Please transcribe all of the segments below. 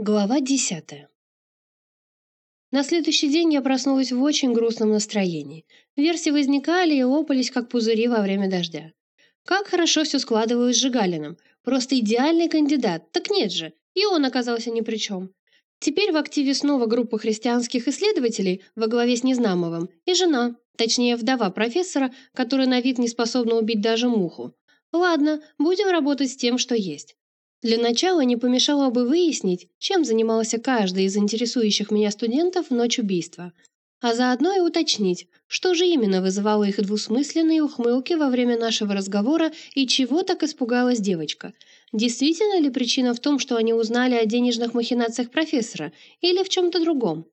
Глава десятая. На следующий день я проснулась в очень грустном настроении. Версии возникали и лопались, как пузыри во время дождя. Как хорошо все складывалось с Жигалиным. Просто идеальный кандидат. Так нет же, и он оказался ни при чем. Теперь в активе снова группа христианских исследователей во главе с Незнамовым и жена, точнее вдова профессора, которая на вид не способна убить даже муху. Ладно, будем работать с тем, что есть. Для начала не помешало бы выяснить, чем занимался каждый из интересующих меня студентов в ночь убийства, а заодно и уточнить, что же именно вызывало их двусмысленные ухмылки во время нашего разговора и чего так испугалась девочка. Действительно ли причина в том, что они узнали о денежных махинациях профессора, или в чем-то другом?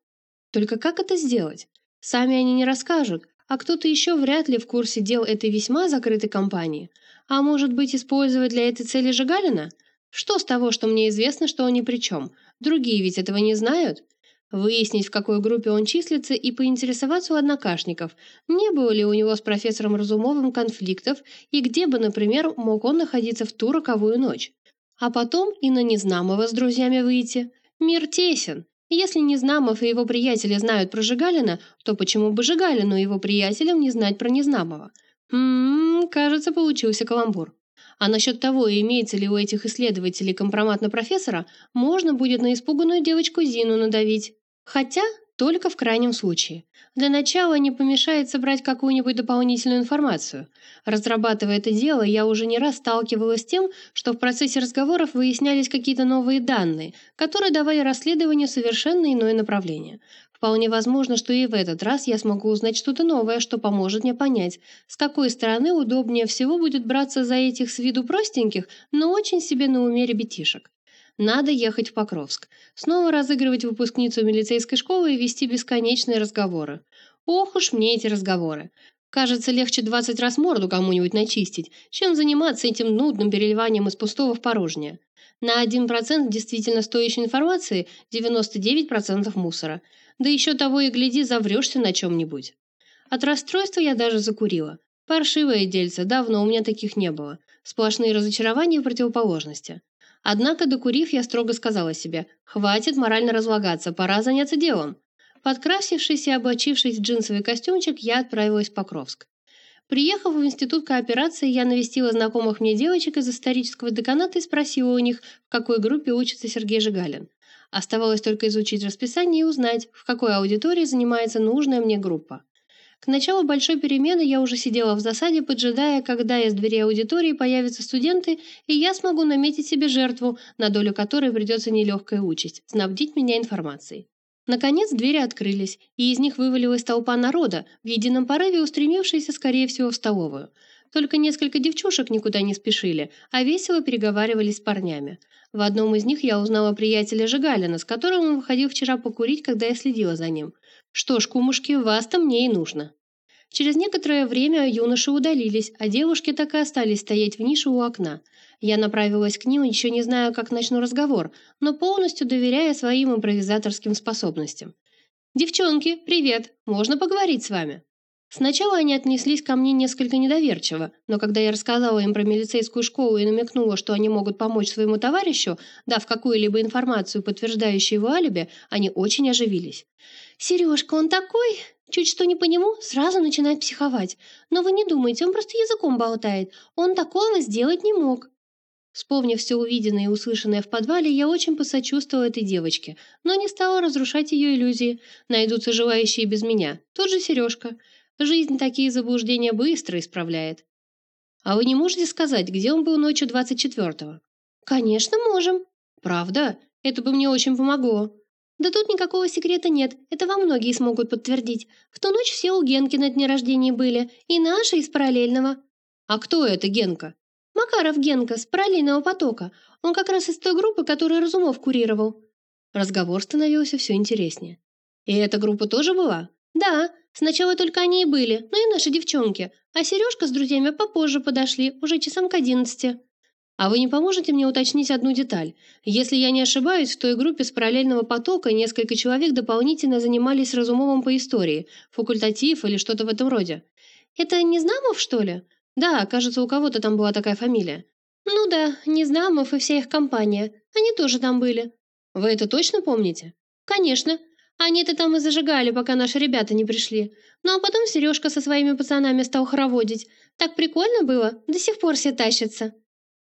Только как это сделать? Сами они не расскажут, а кто-то еще вряд ли в курсе дел этой весьма закрытой компании. А может быть, использовать для этой цели Жигалина – что с того, что мне известно, что он ни при чем? Другие ведь этого не знают. Выяснить, в какой группе он числится, и поинтересоваться у однокашников, не было ли у него с профессором Разумовым конфликтов, и где бы, например, мог он находиться в ту роковую ночь. А потом и на Незнамова с друзьями выйти. Мир тесен. Если Незнамов и его приятели знают про Жигалина, то почему бы Жигалину и его приятелям не знать про Незнамова? Ммм, кажется, получился каламбур. А насчет того, имеется ли у этих исследователей компромат на профессора, можно будет на испуганную девочку Зину надавить. Хотя только в крайнем случае. Для начала не помешает собрать какую-нибудь дополнительную информацию. Разрабатывая это дело, я уже не раз сталкивалась с тем, что в процессе разговоров выяснялись какие-то новые данные, которые давали расследованию совершенно иное направление. Вполне возможно, что и в этот раз я смогу узнать что-то новое, что поможет мне понять, с какой стороны удобнее всего будет браться за этих с виду простеньких, но очень себе на уме ребятишек. Надо ехать в Покровск. Снова разыгрывать выпускницу милицейской школы и вести бесконечные разговоры. Ох уж мне эти разговоры. Кажется, легче 20 раз морду кому-нибудь начистить, чем заниматься этим нудным переливанием из пустого в порожнее. На 1% действительно стоящей информации 99% мусора – да еще того и гляди, заврешься на чем-нибудь. От расстройства я даже закурила. Паршивое дельце, давно у меня таких не было. Сплошные разочарования и противоположности. Однако, докурив, я строго сказала себе, «Хватит морально разлагаться, пора заняться делом». Подкрасившись и облачившись в джинсовый костюмчик, я отправилась в Покровск. Приехав в институт кооперации, я навестила знакомых мне девочек из исторического деканата и спросила у них, в какой группе учится Сергей Жигалин. Оставалось только изучить расписание и узнать, в какой аудитории занимается нужная мне группа. К началу большой перемены я уже сидела в засаде, поджидая, когда из двери аудитории появятся студенты, и я смогу наметить себе жертву, на долю которой придется нелегкая участь – снабдить меня информацией. Наконец двери открылись, и из них вывалилась толпа народа, в едином порыве устремившаяся, скорее всего, в столовую. Только несколько девчушек никуда не спешили, а весело переговаривались с парнями. В одном из них я узнала приятеля Жигалина, с которым он выходил вчера покурить, когда я следила за ним. Что ж, кумушки, вас-то мне и нужно. Через некоторое время юноши удалились, а девушки так и остались стоять в нише у окна. Я направилась к ним, еще не знаю, как начну разговор, но полностью доверяя своим импровизаторским способностям. «Девчонки, привет! Можно поговорить с вами?» Сначала они отнеслись ко мне несколько недоверчиво, но когда я рассказала им про милицейскую школу и намекнула, что они могут помочь своему товарищу, дав какую-либо информацию, подтверждающую его алиби, они очень оживились. «Сережка, он такой...» Чуть что не по нему, сразу начинает психовать. Но вы не думайте, он просто языком болтает. Он такого сделать не мог. Вспомнив все увиденное и услышанное в подвале, я очень посочувствовала этой девочке, но не стала разрушать ее иллюзии. Найдутся желающие без меня. Тот же Сережка. Жизнь такие заблуждения быстро исправляет. А вы не можете сказать, где он был ночью 24-го? Конечно, можем. Правда? Это бы мне очень помогло. Да тут никакого секрета нет, это вам многие смогут подтвердить. В ту ночь все у Генки на дне рождения были, и наши из параллельного. А кто это Генка? Макаров Генка, с параллельного потока. Он как раз из той группы, которую Разумов курировал. Разговор становился все интереснее. И эта группа тоже была? Да, Сначала только они и были, ну и наши девчонки, а Сережка с друзьями попозже подошли, уже часам к одиннадцати. А вы не поможете мне уточнить одну деталь? Если я не ошибаюсь, в той группе с параллельного потока несколько человек дополнительно занимались Разумовым по истории, факультатив или что-то в этом роде. Это Незнамов, что ли? Да, кажется, у кого-то там была такая фамилия. Ну да, Незнамов и вся их компания. Они тоже там были. Вы это точно помните? Конечно. Они-то там и зажигали, пока наши ребята не пришли. Ну а потом Сережка со своими пацанами стал хороводить. Так прикольно было, до сих пор все тащатся.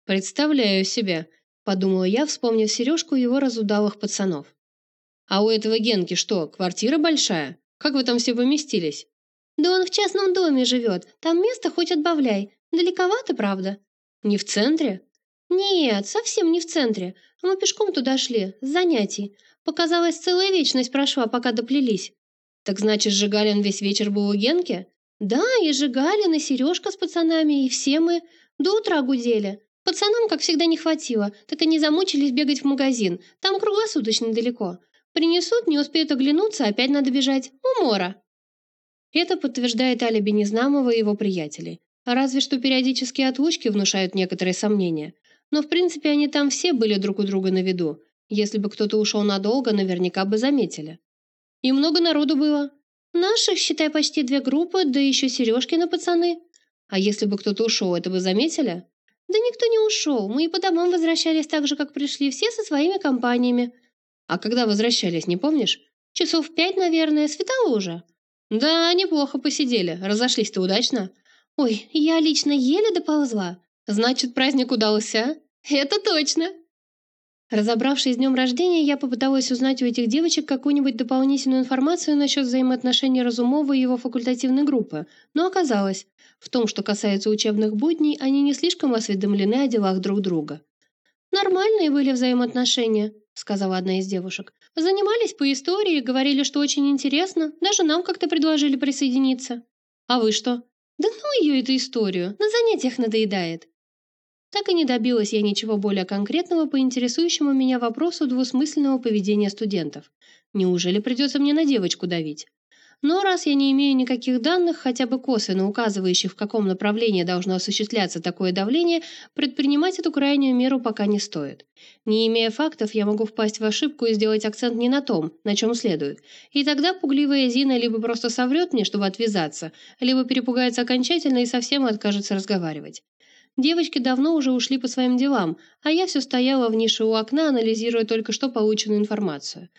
Представляю себя, подумала я, вспомнив Сережку и его разудалых пацанов. А у этого Генки что, квартира большая? Как вы там все поместились? Да он в частном доме живет, там место хоть отбавляй. Далековато, правда? Не в центре? Нет, совсем не в центре. Мы пешком туда шли, с занятий. Показалось, целая вечность прошла, пока доплелись. Так значит, Жигалин весь вечер был у Генки? Да, и Жигалин, и Сережка с пацанами, и все мы. До утра гудели. Пацанам, как всегда, не хватило, так они замучились бегать в магазин. Там круглосуточно далеко. Принесут, не успеют оглянуться, опять надо бежать. Умора. Это подтверждает алиби Незнамова и его приятелей. Разве что периодические отлучки внушают некоторые сомнения. Но в принципе они там все были друг у друга на виду. Если бы кто-то ушел надолго, наверняка бы заметили. И много народу было. Наших, считай, почти две группы, да еще Сережкины пацаны. А если бы кто-то ушел, это бы заметили? Да никто не ушел. Мы и по домам возвращались так же, как пришли, все со своими компаниями. А когда возвращались, не помнишь? Часов пять, наверное, светало уже. Да, неплохо посидели. Разошлись-то удачно. Ой, я лично еле доползла. Значит, праздник удался? Это точно. Разобравшись с днем рождения, я попыталась узнать у этих девочек какую-нибудь дополнительную информацию насчет взаимоотношений Разумова и его факультативной группы, но оказалось, в том, что касается учебных будней, они не слишком осведомлены о делах друг друга. «Нормальные были взаимоотношения», — сказала одна из девушек. «Занимались по истории, говорили, что очень интересно, даже нам как-то предложили присоединиться». «А вы что?» «Да ну ее эту историю, на занятиях надоедает». Так и не добилась я ничего более конкретного по интересующему меня вопросу двусмысленного поведения студентов. Неужели придется мне на девочку давить? Но раз я не имею никаких данных, хотя бы косвенно указывающих, в каком направлении должно осуществляться такое давление, предпринимать эту крайнюю меру пока не стоит. Не имея фактов, я могу впасть в ошибку и сделать акцент не на том, на чем следует. И тогда пугливая Зина либо просто соврет мне, чтобы отвязаться, либо перепугается окончательно и совсем откажется разговаривать. Девочки давно уже ушли по своим делам, а я все стояла в нише у окна, анализируя только что полученную информацию.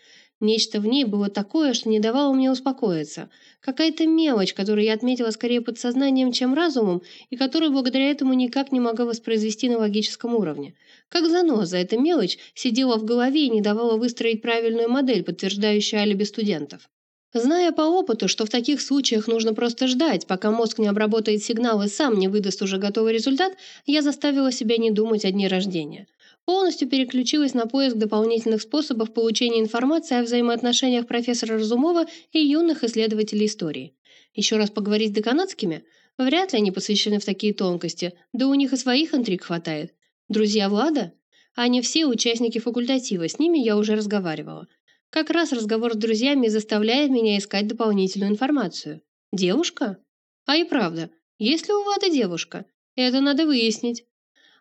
Нечто в ней было такое, что не давало мне успокоиться. Какая-то мелочь, которую я отметила скорее подсознанием, чем разумом, и которую благодаря этому никак не могла воспроизвести на логическом уровне. Как заноза, эта мелочь сидела в голове и не давала выстроить правильную модель, подтверждающую алиби студентов. Зная по опыту, что в таких случаях нужно просто ждать, пока мозг не обработает сигнал и сам не выдаст уже готовый результат, я заставила себя не думать о дне рождения. Полностью переключилась на поиск дополнительных способов получения информации о взаимоотношениях профессора Разумова и юных исследователей истории. Еще раз поговорить с деканатскими? Вряд ли они посвящены в такие тонкости, да у них и своих интриг хватает. Друзья Влада? Они все участники факультатива, с ними я уже разговаривала. Как раз разговор с друзьями заставляет меня искать дополнительную информацию. Девушка? А и правда, есть ли у Влада девушка? Это надо выяснить.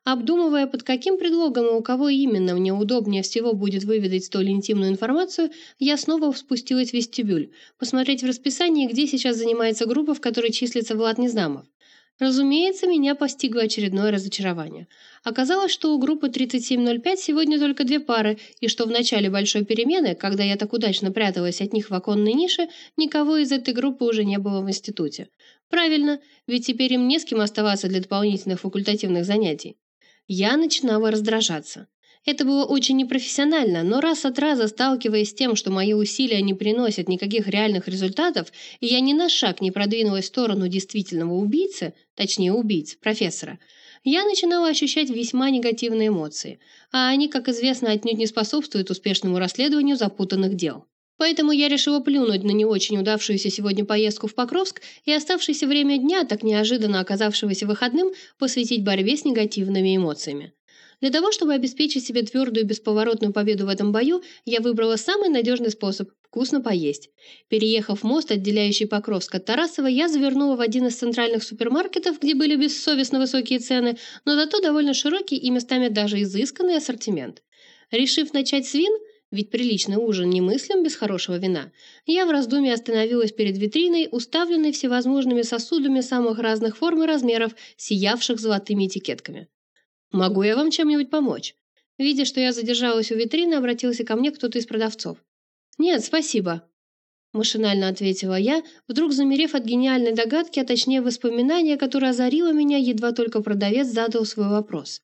Обдумывая, под каким предлогом и у кого именно мне удобнее всего будет выведать столь интимную информацию, я снова спустилась в вестибюль, посмотреть в расписании, где сейчас занимается группа, в которой числится Влад Незнамов. Разумеется, меня постигло очередное разочарование. Оказалось, что у группы 3705 сегодня только две пары, и что в начале большой перемены, когда я так удачно пряталась от них в оконной нише, никого из этой группы уже не было в институте. Правильно, ведь теперь им не с кем оставаться для дополнительных факультативных занятий. Я начинала раздражаться. Это было очень непрофессионально, но раз от раза сталкиваясь с тем, что мои усилия не приносят никаких реальных результатов, и я ни на шаг не продвинулась в сторону действительного убийцы, точнее убийц, профессора, я начинала ощущать весьма негативные эмоции, а они, как известно, отнюдь не способствуют успешному расследованию запутанных дел. Поэтому я решила плюнуть на не очень удавшуюся сегодня поездку в Покровск и оставшееся время дня, так неожиданно оказавшегося выходным, посвятить борьбе с негативными эмоциями. Для того, чтобы обеспечить себе твердую бесповоротную победу в этом бою, я выбрала самый надежный способ – вкусно поесть. Переехав мост, отделяющий Покровск от Тарасова, я завернула в один из центральных супермаркетов, где были бессовестно высокие цены, но зато довольно широкий и местами даже изысканный ассортимент. Решив начать с вин – ведь приличный ужин немыслим без хорошего вина, я в раздумье остановилась перед витриной, уставленной всевозможными сосудами самых разных форм и размеров, сиявших золотыми этикетками. «Могу я вам чем-нибудь помочь?» Видя, что я задержалась у витрины, обратился ко мне кто-то из продавцов. «Нет, спасибо», – машинально ответила я, вдруг замерев от гениальной догадки, а точнее воспоминания, которое озарило меня, едва только продавец задал свой вопрос.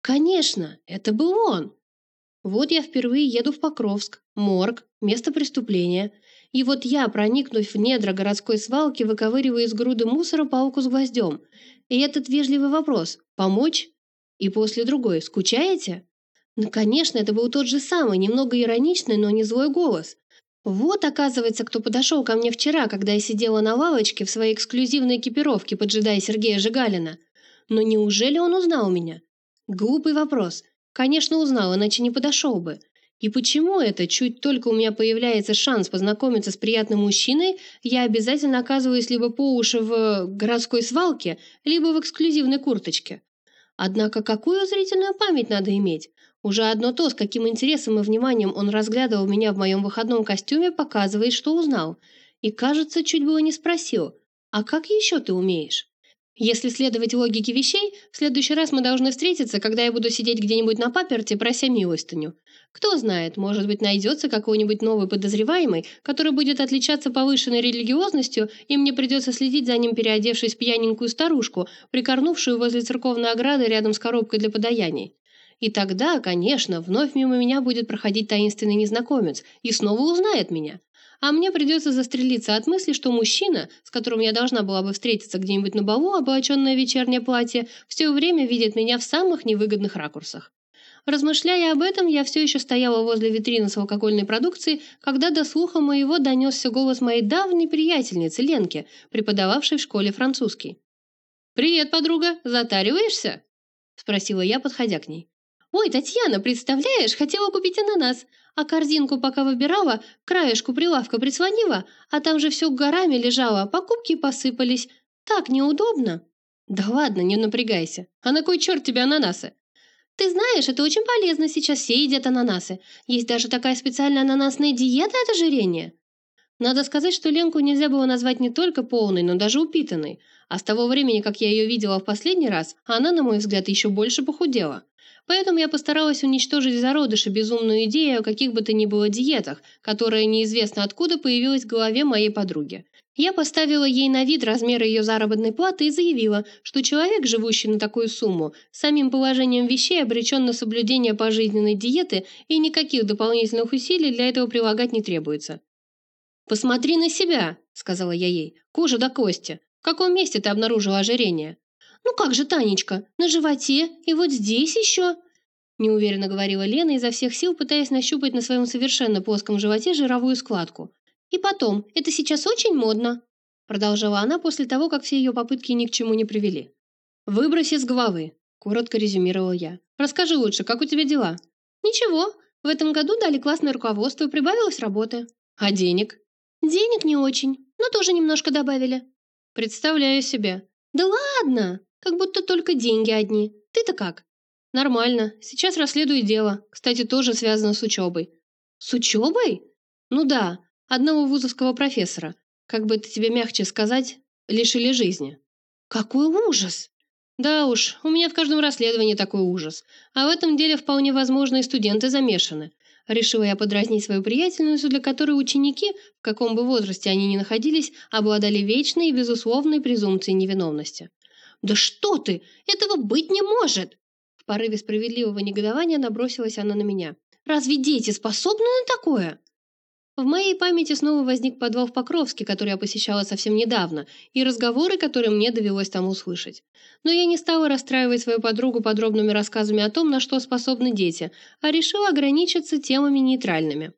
«Конечно, это был он!» Вот я впервые еду в Покровск, морг, место преступления. И вот я, проникнув в недра городской свалки, выковыриваю из груды мусора палку с гвоздем. И этот вежливый вопрос «Помочь?» И после другой «Скучаете?» Ну, конечно, это был тот же самый, немного ироничный, но не злой голос. Вот, оказывается, кто подошел ко мне вчера, когда я сидела на лавочке в своей эксклюзивной экипировке, поджидая Сергея Жигалина. Но неужели он узнал меня? Глупый вопрос. Конечно, узнал, иначе не подошел бы. И почему это, чуть только у меня появляется шанс познакомиться с приятным мужчиной, я обязательно оказываюсь либо по уши в городской свалке, либо в эксклюзивной курточке? Однако какую зрительную память надо иметь? Уже одно то, с каким интересом и вниманием он разглядывал меня в моем выходном костюме, показывает, что узнал. И, кажется, чуть было не спросил, «А как еще ты умеешь?» Если следовать логике вещей, в следующий раз мы должны встретиться, когда я буду сидеть где-нибудь на паперте, прося милостыню. Кто знает, может быть, найдется какой-нибудь новый подозреваемый, который будет отличаться повышенной религиозностью, и мне придется следить за ним, переодевшись пьяненькую старушку, прикорнувшую возле церковной ограды рядом с коробкой для подаяний. И тогда, конечно, вновь мимо меня будет проходить таинственный незнакомец и снова узнает меня а мне придется застрелиться от мысли, что мужчина, с которым я должна была бы встретиться где-нибудь на балу, облаченное вечернее платье, все время видит меня в самых невыгодных ракурсах. Размышляя об этом, я все еще стояла возле витрины с алкогольной продукцией, когда до слуха моего донесся голос моей давней приятельницы Ленки, преподававшей в школе французский. «Привет, подруга, затариваешься?» – спросила я, подходя к ней. «Ой, Татьяна, представляешь, хотела купить ананас, а корзинку пока выбирала, краешку прилавка прислонила, а там же все горами лежало, покупки посыпались. Так неудобно». «Да ладно, не напрягайся. А на кой черт тебе ананасы?» «Ты знаешь, это очень полезно, сейчас все едят ананасы. Есть даже такая специальная ананасная диета от ожирения». Надо сказать, что Ленку нельзя было назвать не только полной, но даже упитанной. А с того времени, как я ее видела в последний раз, она, на мой взгляд, еще больше похудела. Поэтому я постаралась уничтожить зародыши безумную идею о каких бы то ни было диетах, которая неизвестно откуда появилась в голове моей подруги. Я поставила ей на вид размеры ее заработной платы и заявила, что человек, живущий на такую сумму, самим положением вещей обречен на соблюдение пожизненной диеты и никаких дополнительных усилий для этого прилагать не требуется. «Посмотри на себя», — сказала я ей, — «кожа до кости. В каком месте ты обнаружила ожирение?» «Ну как же, Танечка, на животе и вот здесь еще!» Неуверенно говорила Лена изо всех сил, пытаясь нащупать на своем совершенно плоском животе жировую складку. «И потом, это сейчас очень модно!» Продолжала она после того, как все ее попытки ни к чему не привели. «Выбрось из головы», – коротко резюмировала я. «Расскажи лучше, как у тебя дела?» «Ничего, в этом году дали классное руководство, прибавилось работы». «А денег?» «Денег не очень, но тоже немножко добавили». «Представляю себе». «Да ладно!» Как будто только деньги одни. Ты-то как?» «Нормально. Сейчас расследую дело. Кстати, тоже связано с учебой». «С учебой?» «Ну да. Одного вузовского профессора. Как бы это тебе мягче сказать, лишили жизни». «Какой ужас!» «Да уж, у меня в каждом расследовании такой ужас. А в этом деле вполне возможно и студенты замешаны. Решила я подразнить свою приятельницу, для которой ученики, в каком бы возрасте они ни находились, обладали вечной и безусловной презумпцией невиновности. «Да что ты! Этого быть не может!» В порыве справедливого негодования набросилась она на меня. «Разве дети способны на такое?» В моей памяти снова возник подвал в Покровске, который я посещала совсем недавно, и разговоры, которые мне довелось там услышать. Но я не стала расстраивать свою подругу подробными рассказами о том, на что способны дети, а решила ограничиться темами нейтральными.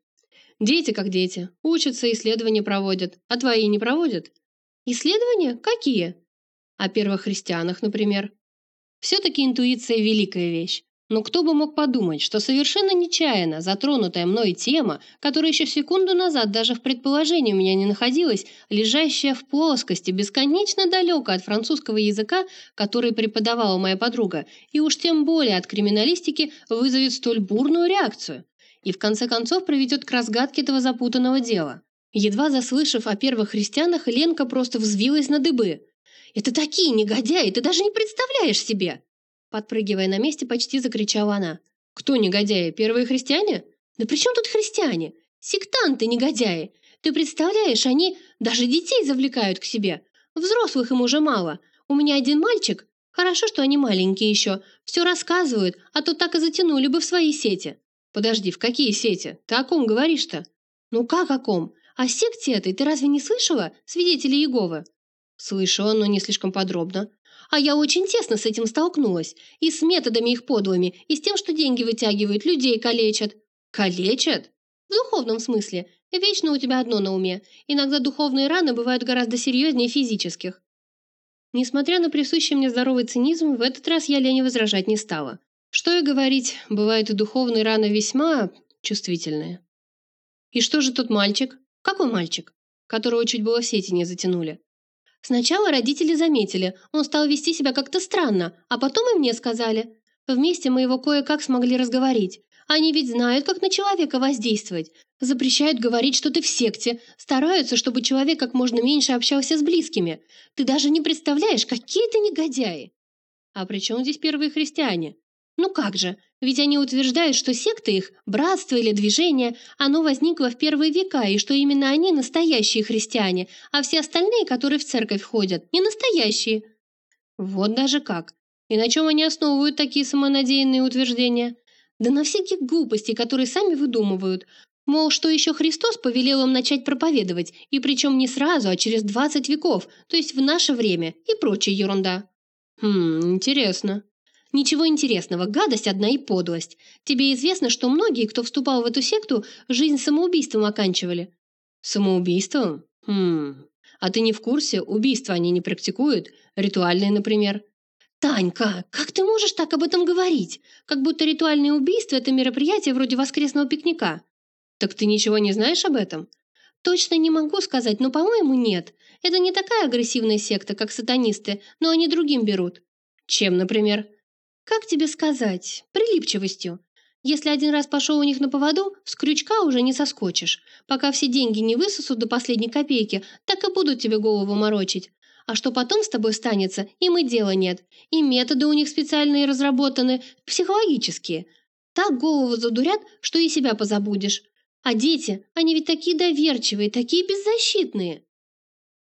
Дети как дети, учатся, исследования проводят, а твои не проводят? Исследования? Какие? О первых христианах, например. Все-таки интуиция – великая вещь. Но кто бы мог подумать, что совершенно нечаянно затронутая мной тема, которая еще секунду назад даже в предположении у меня не находилась, лежащая в плоскости, бесконечно далеко от французского языка, который преподавала моя подруга, и уж тем более от криминалистики, вызовет столь бурную реакцию и в конце концов приведет к разгадке этого запутанного дела. Едва заслышав о первых христианах, Ленка просто взвилась на дыбы. Это такие негодяи, ты даже не представляешь себе!» Подпрыгивая на месте, почти закричала она. Кто негодяи? Первые христиане? Да при чем тут христиане? Сектанты негодяи. Ты представляешь, они даже детей завлекают к себе. Взрослых им уже мало. У меня один мальчик. Хорошо, что они маленькие еще. Все рассказывают, а то так и затянули бы в свои сети. Подожди, в какие сети? Ты о ком говоришь-то? Ну как о ком? О секте этой ты разве не слышала? Свидетели Иеговы. Слышала, но не слишком подробно. А я очень тесно с этим столкнулась. И с методами их подлыми, и с тем, что деньги вытягивают, людей калечат. Калечат? В духовном смысле. Вечно у тебя одно на уме. Иногда духовные раны бывают гораздо серьезнее физических. Несмотря на присущий мне здоровый цинизм, в этот раз я Лене возражать не стала. Что и говорить, бывают и духовные раны весьма чувствительные. И что же тот мальчик? Какой мальчик? Которого чуть было в сети не затянули. Сначала родители заметили, он стал вести себя как-то странно, а потом и мне сказали. Вместе мы его кое-как смогли разговорить. Они ведь знают, как на человека воздействовать. Запрещают говорить, что ты в секте. Стараются, чтобы человек как можно меньше общался с близкими. Ты даже не представляешь, какие ты негодяи. А при чем здесь первые христиане? Ну как же, ведь они утверждают, что секта их, братство или движение, оно возникло в первые века, и что именно они настоящие христиане, а все остальные, которые в церковь ходят, не настоящие. Вот даже как. И на чем они основывают такие самонадеянные утверждения? Да на всяких глупостей, которые сами выдумывают. Мол, что еще Христос повелел им начать проповедовать, и причем не сразу, а через 20 веков, то есть в наше время, и прочая ерунда. Хм, интересно. Ничего интересного, гадость одна и подлость. Тебе известно, что многие, кто вступал в эту секту, жизнь самоубийством оканчивали. Самоубийством? Хм. А ты не в курсе, убийства они не практикуют? Ритуальные, например. «Танька, как ты можешь так об этом говорить? Как будто ритуальное убийство – это мероприятие вроде воскресного пикника». «Так ты ничего не знаешь об этом?» «Точно не могу сказать, но, по-моему, нет. Это не такая агрессивная секта, как сатанисты, но они другим берут». «Чем, например?» Как тебе сказать? Прилипчивостью. Если один раз пошел у них на поводу, с крючка уже не соскочишь. Пока все деньги не высосут до последней копейки, так и будут тебе голову морочить. А что потом с тобой станется, им и дела нет. И методы у них специальные разработаны, психологические. Так голову задурят, что и себя позабудешь. А дети, они ведь такие доверчивые, такие беззащитные.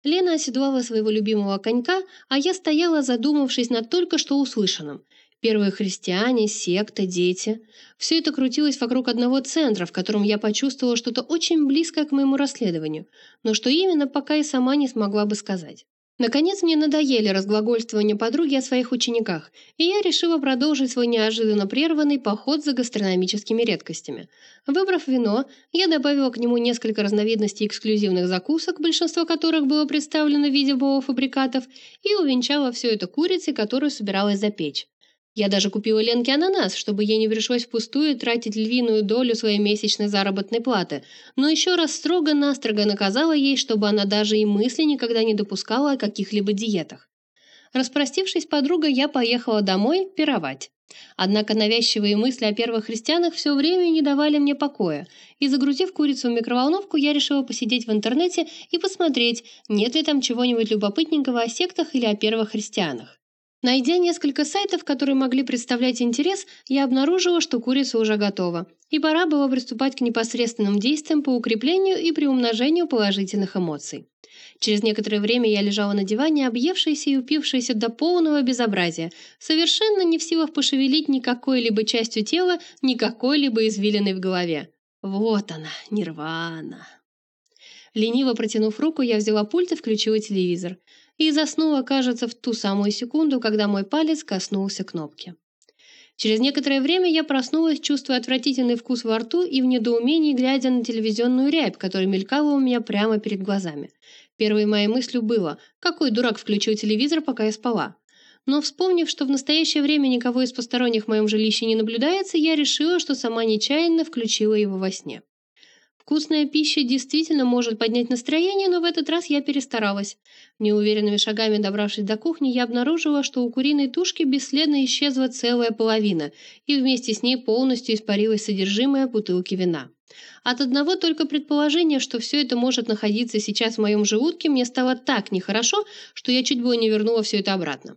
Лена оседлала своего любимого конька, а я стояла, задумавшись над только что услышанным. Первые христиане, секта, дети. Все это крутилось вокруг одного центра, в котором я почувствовала что-то очень близкое к моему расследованию, но что именно, пока и сама не смогла бы сказать. Наконец мне надоели разглагольствования подруги о своих учениках, и я решила продолжить свой неожиданно прерванный поход за гастрономическими редкостями. Выбрав вино, я добавила к нему несколько разновидностей эксклюзивных закусок, большинство которых было представлено в виде полуфабрикатов, и увенчала все это курицей, которую собиралась запечь. Я даже купила Ленке ананас, чтобы ей не пришлось впустую тратить львиную долю своей месячной заработной платы, но еще раз строго-настрого наказала ей, чтобы она даже и мысли никогда не допускала о каких-либо диетах. Распростившись с подругой, я поехала домой пировать. Однако навязчивые мысли о первых христианах все время не давали мне покоя, и загрузив курицу в микроволновку, я решила посидеть в интернете и посмотреть, нет ли там чего-нибудь любопытненького о сектах или о первых христианах. Найдя несколько сайтов, которые могли представлять интерес, я обнаружила, что курица уже готова, и пора было приступать к непосредственным действиям по укреплению и приумножению положительных эмоций. Через некоторое время я лежала на диване, объевшаяся и упившаяся до полного безобразия, совершенно не в силах пошевелить ни какой-либо частью тела, ни какой-либо извилиной в голове. Вот она, нирвана. Лениво протянув руку, я взяла пульт и включила телевизор и заснула, кажется, в ту самую секунду, когда мой палец коснулся кнопки. Через некоторое время я проснулась, чувствуя отвратительный вкус во рту и в недоумении глядя на телевизионную рябь, которая мелькала у меня прямо перед глазами. Первой моей мыслью было, какой дурак включил телевизор, пока я спала. Но вспомнив, что в настоящее время никого из посторонних в моем жилище не наблюдается, я решила, что сама нечаянно включила его во сне. Вкусная пища действительно может поднять настроение, но в этот раз я перестаралась. Неуверенными шагами добравшись до кухни, я обнаружила, что у куриной тушки бесследно исчезла целая половина, и вместе с ней полностью испарилось содержимое бутылки вина. От одного только предположения, что все это может находиться сейчас в моем желудке, мне стало так нехорошо, что я чуть было не вернула все это обратно.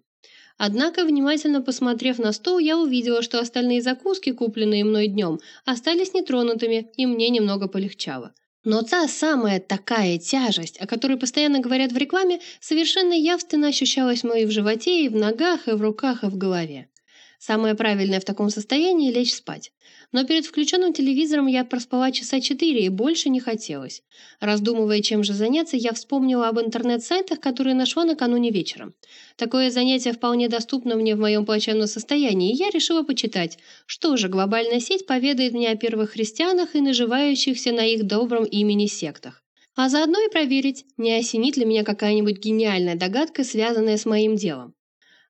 Однако, внимательно посмотрев на стол, я увидела, что остальные закуски, купленные мной днем, остались нетронутыми, и мне немного полегчало. Но та самая такая тяжесть, о которой постоянно говорят в рекламе, совершенно явственно ощущалась в моей в животе, и в ногах, и в руках, и в голове. Самое правильное в таком состоянии – лечь спать. Но перед включенным телевизором я проспала часа четыре и больше не хотелось. Раздумывая, чем же заняться, я вспомнила об интернет-сайтах, которые нашла накануне вечером. Такое занятие вполне доступно мне в моем плачевном состоянии, и я решила почитать, что же глобальная сеть поведает мне о первых христианах и наживающихся на их добром имени сектах. А заодно и проверить, не осенит ли меня какая-нибудь гениальная догадка, связанная с моим делом.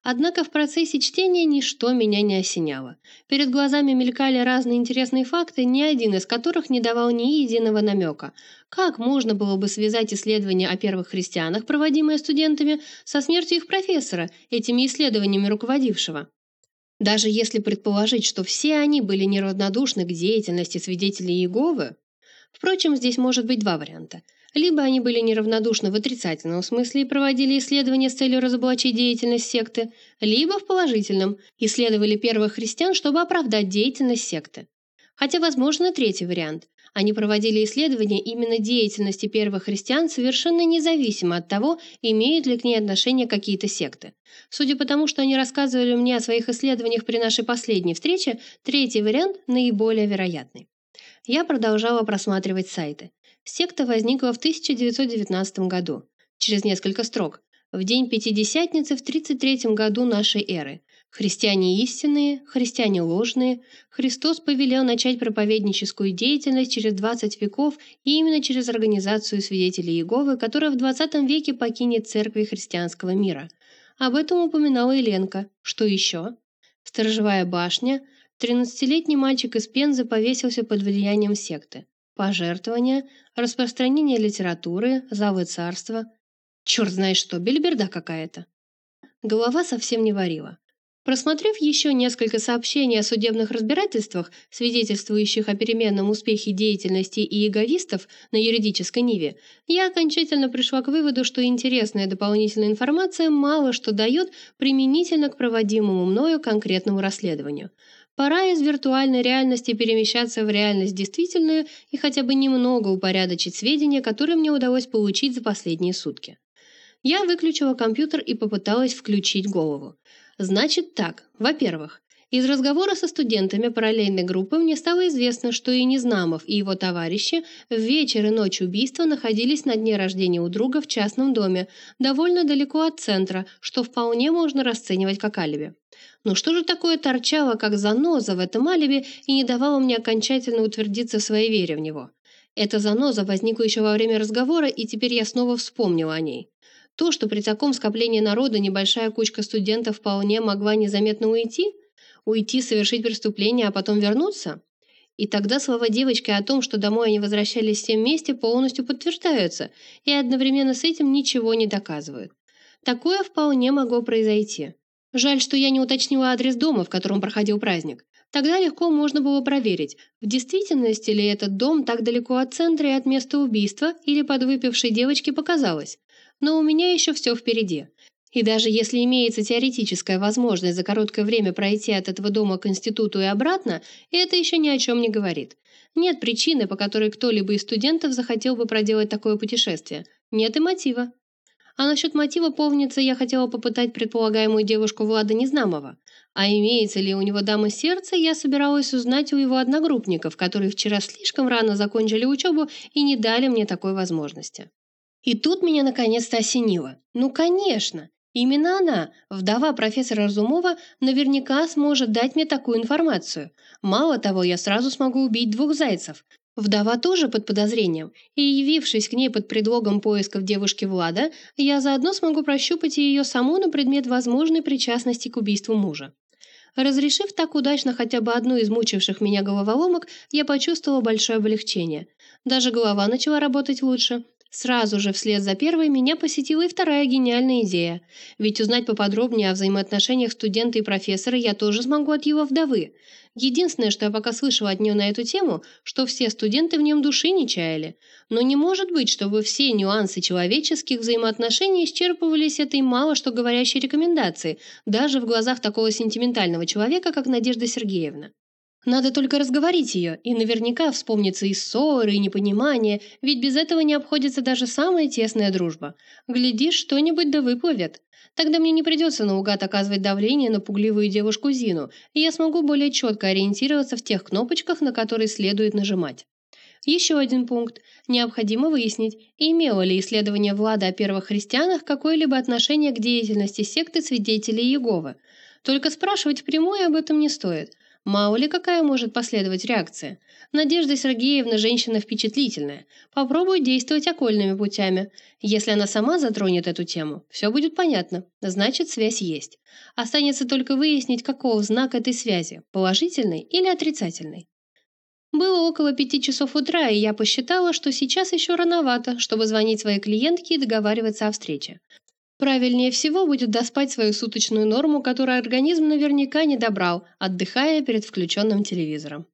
Однако в процессе чтения ничто меня не осеняло. Перед глазами мелькали разные интересные факты, ни один из которых не давал ни единого намека. Как можно было бы связать исследования о первых христианах, проводимые студентами, со смертью их профессора, этими исследованиями руководившего? Даже если предположить, что все они были неравнодушны к деятельности свидетелей Иеговы, Впрочем, здесь может быть два варианта. Либо они были неравнодушны в отрицательном смысле и проводили исследования с целью разоблачить деятельность секты, либо в положительном – исследовали первых христиан, чтобы оправдать деятельность секты. Хотя возможно третий вариант. Они проводили исследования именно деятельности первых христиан совершенно независимо от того, имеют ли к ней отношение какие-то секты. Судя по тому, что они рассказывали мне о своих исследованиях при нашей последней встрече, третий вариант наиболее вероятный. Я продолжала просматривать сайты. Секта возникла в 1919 году. Через несколько строк. В день Пятидесятницы в 33 году нашей эры. Христиане истинные, христиане ложные. Христос повелел начать проповедническую деятельность через 20 веков и именно через организацию свидетелей Иеговы, которая в 20 веке покинет церкви христианского мира. Об этом упоминала Еленка. Что еще? Сторожевая башня. 13-летний мальчик из Пензы повесился под влиянием секты пожертвования, распространение литературы, завы царства. Черт знает что, бельберда какая-то. Голова совсем не варила. Просмотрев еще несколько сообщений о судебных разбирательствах, свидетельствующих о переменном успехе деятельности иеговистов на юридической ниве, я окончательно пришла к выводу, что интересная дополнительная информация мало что дает применительно к проводимому мною конкретному расследованию. Пора из виртуальной реальности перемещаться в реальность действительную и хотя бы немного упорядочить сведения, которые мне удалось получить за последние сутки. Я выключила компьютер и попыталась включить голову. Значит так, во-первых, из разговора со студентами параллельной группы мне стало известно, что и Незнамов, и его товарищи в вечер и ночь убийства находились на дне рождения у друга в частном доме, довольно далеко от центра, что вполне можно расценивать как алиби. Но что же такое торчало, как заноза в этом алиби и не давало мне окончательно утвердиться в своей вере в него? Эта заноза возникла еще во время разговора, и теперь я снова вспомнила о ней. То, что при таком скоплении народа небольшая кучка студентов вполне могла незаметно уйти – уйти, совершить преступление, а потом вернуться? И тогда слова девочки о том, что домой они возвращались все вместе, полностью подтверждаются, и одновременно с этим ничего не доказывают. Такое вполне могло произойти. Жаль, что я не уточнила адрес дома, в котором проходил праздник. Тогда легко можно было проверить, в действительности ли этот дом так далеко от центра и от места убийства, или подвыпившей девочке показалось. Но у меня еще все впереди. И даже если имеется теоретическая возможность за короткое время пройти от этого дома к институту и обратно, это еще ни о чем не говорит. Нет причины, по которой кто-либо из студентов захотел бы проделать такое путешествие. Нет и мотива. А насчет мотива, помнится, я хотела попытать предполагаемую девушку Влада Незнамова. А имеется ли у него дама сердца, я собиралась узнать у его одногруппников, которые вчера слишком рано закончили учебу и не дали мне такой возможности. И тут меня наконец-то осенило. Ну, конечно! Именно она, вдова профессора Разумова, наверняка сможет дать мне такую информацию. Мало того, я сразу смогу убить двух зайцев. Вдова тоже под подозрением, и, явившись к ней под предлогом поисков девушки Влада, я заодно смогу прощупать ее саму на предмет возможной причастности к убийству мужа. Разрешив так удачно хотя бы одну из мучивших меня головоломок, я почувствовала большое облегчение. Даже голова начала работать лучше. Сразу же вслед за первой меня посетила и вторая гениальная идея. Ведь узнать поподробнее о взаимоотношениях студента и профессора я тоже смогу от его вдовы. Единственное, что я пока слышала от нее на эту тему, что все студенты в нем души не чаяли. Но не может быть, чтобы все нюансы человеческих взаимоотношений исчерпывались этой мало что говорящей рекомендацией, даже в глазах такого сентиментального человека, как Надежда Сергеевна. Надо только разговорить ее, и наверняка вспомнится и ссоры, и непонимание, ведь без этого не обходится даже самая тесная дружба. Глядишь, что-нибудь да выплывет. Тогда мне не придется наугад оказывать давление на пугливую девушку Зину, и я смогу более четко ориентироваться в тех кнопочках, на которые следует нажимать. Еще один пункт. Необходимо выяснить, имело ли исследование Влада о первых христианах какое-либо отношение к деятельности секты свидетелей Иеговы. Только спрашивать впрямую об этом не стоит – Мало ли какая может последовать реакция. Надежда Сергеевна женщина впечатлительная. Попробует действовать окольными путями. Если она сама затронет эту тему, все будет понятно. Значит, связь есть. Останется только выяснить, каков знак этой связи – положительный или отрицательный. Было около пяти часов утра, и я посчитала, что сейчас еще рановато, чтобы звонить своей клиентке и договариваться о встрече. Правильнее всего будет доспать свою суточную норму, которую организм наверняка не добрал, отдыхая перед включенным телевизором.